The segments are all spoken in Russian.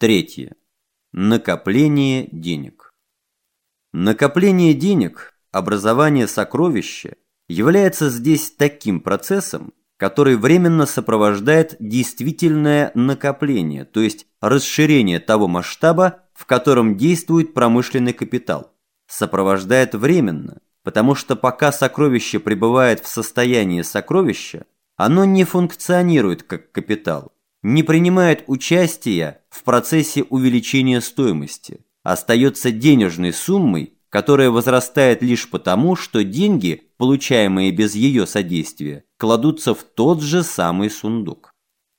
Третье. Накопление денег. Накопление денег, образование сокровища, является здесь таким процессом, который временно сопровождает действительное накопление, то есть расширение того масштаба, в котором действует промышленный капитал. Сопровождает временно, потому что пока сокровище пребывает в состоянии сокровища, оно не функционирует как капитал, не принимает участия в процессе увеличения стоимости, остается денежной суммой, которая возрастает лишь потому, что деньги, получаемые без ее содействия, кладутся в тот же самый сундук.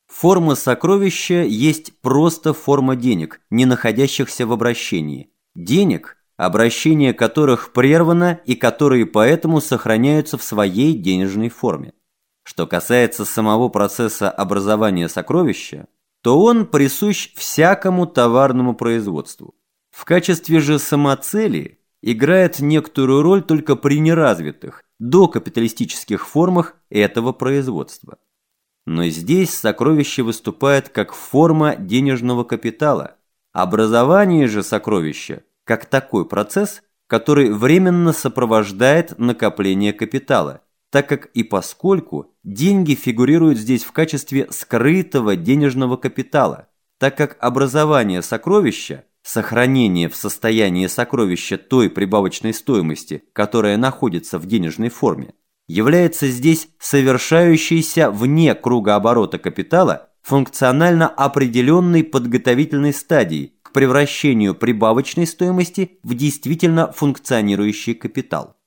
Форма сокровища есть просто форма денег, не находящихся в обращении. Денег, обращение которых прервано и которые поэтому сохраняются в своей денежной форме. Что касается самого процесса образования сокровища, то он присущ всякому товарному производству. В качестве же самоцели играет некоторую роль только при неразвитых, докапиталистических формах этого производства. Но здесь сокровище выступает как форма денежного капитала. Образование же сокровища как такой процесс, который временно сопровождает накопление капитала – так как и поскольку деньги фигурируют здесь в качестве скрытого денежного капитала, так как образование сокровища, сохранение в состоянии сокровища той прибавочной стоимости, которая находится в денежной форме, является здесь совершающейся вне круга оборота капитала функционально определенной подготовительной стадией к превращению прибавочной стоимости в действительно функционирующий капитал.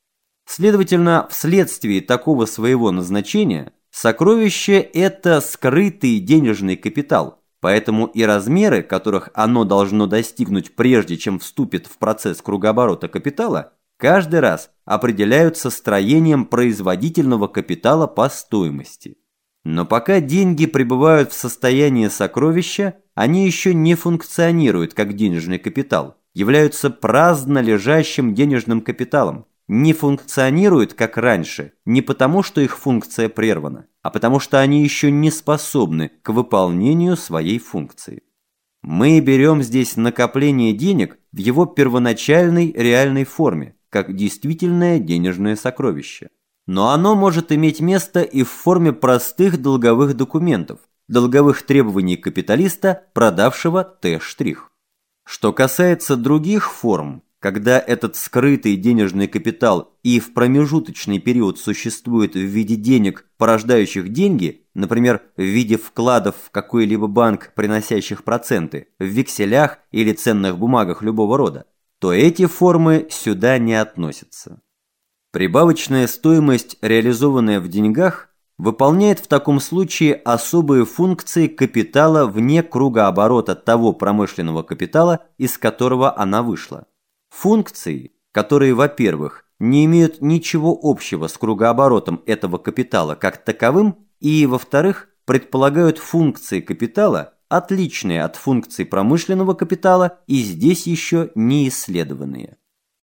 Следовательно, вследствие такого своего назначения, сокровище – это скрытый денежный капитал, поэтому и размеры, которых оно должно достигнуть прежде, чем вступит в процесс кругооборота капитала, каждый раз определяются строением производительного капитала по стоимости. Но пока деньги пребывают в состоянии сокровища, они еще не функционируют как денежный капитал, являются праздно лежащим денежным капиталом, не функционируют как раньше не потому, что их функция прервана, а потому что они еще не способны к выполнению своей функции. Мы берем здесь накопление денег в его первоначальной реальной форме, как действительное денежное сокровище. Но оно может иметь место и в форме простых долговых документов, долговых требований капиталиста, продавшего Т'. Что касается других форм, когда этот скрытый денежный капитал и в промежуточный период существует в виде денег, порождающих деньги, например, в виде вкладов в какой-либо банк, приносящих проценты, в векселях или ценных бумагах любого рода, то эти формы сюда не относятся. Прибавочная стоимость, реализованная в деньгах, выполняет в таком случае особые функции капитала вне круга оборота того промышленного капитала, из которого она вышла. Функции, которые, во-первых, не имеют ничего общего с кругооборотом этого капитала как таковым, и, во-вторых, предполагают функции капитала, отличные от функций промышленного капитала и здесь еще не исследованные.